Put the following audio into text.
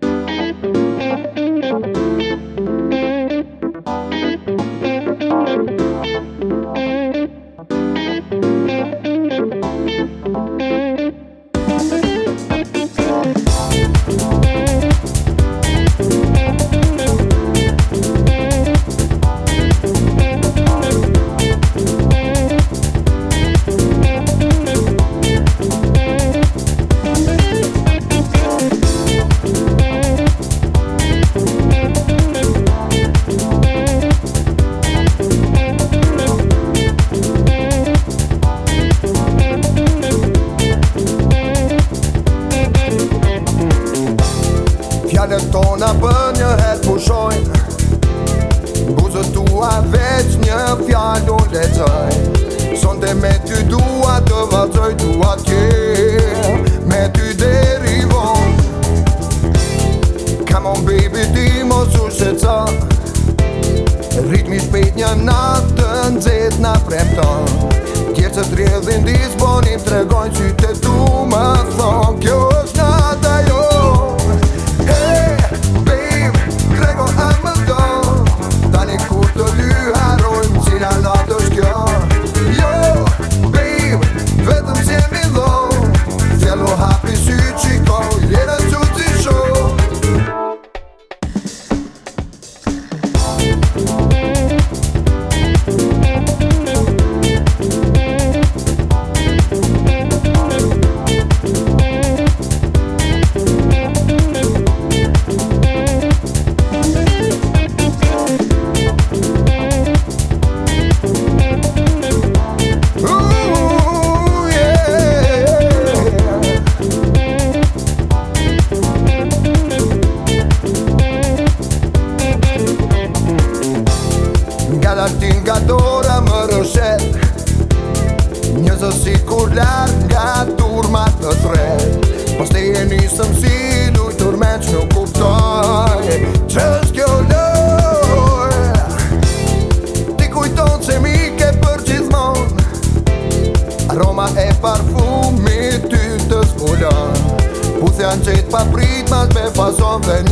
Thank you. fjallën tona për një herë pushojnë Buzë tua veç një fjallë do lecaj Son të me ty dua të vazoj dua tje Me ty deri vonë Come on baby ti mos u sheca Ritmi shpejt një natë të nxet nga premta Kjerë që të rjedhin disponim të regojnë që latin nga dora më rëshet Njëzë si kur lartë nga turma të tret Pas te e njësëm si dujtë tërme që nuk kuptoj Qësë kjo loj Ti kujton që mi ke për gjithmon Aroma e parfumit ty të zbulon Pusë janë qëtë pa prit mas me fason dhe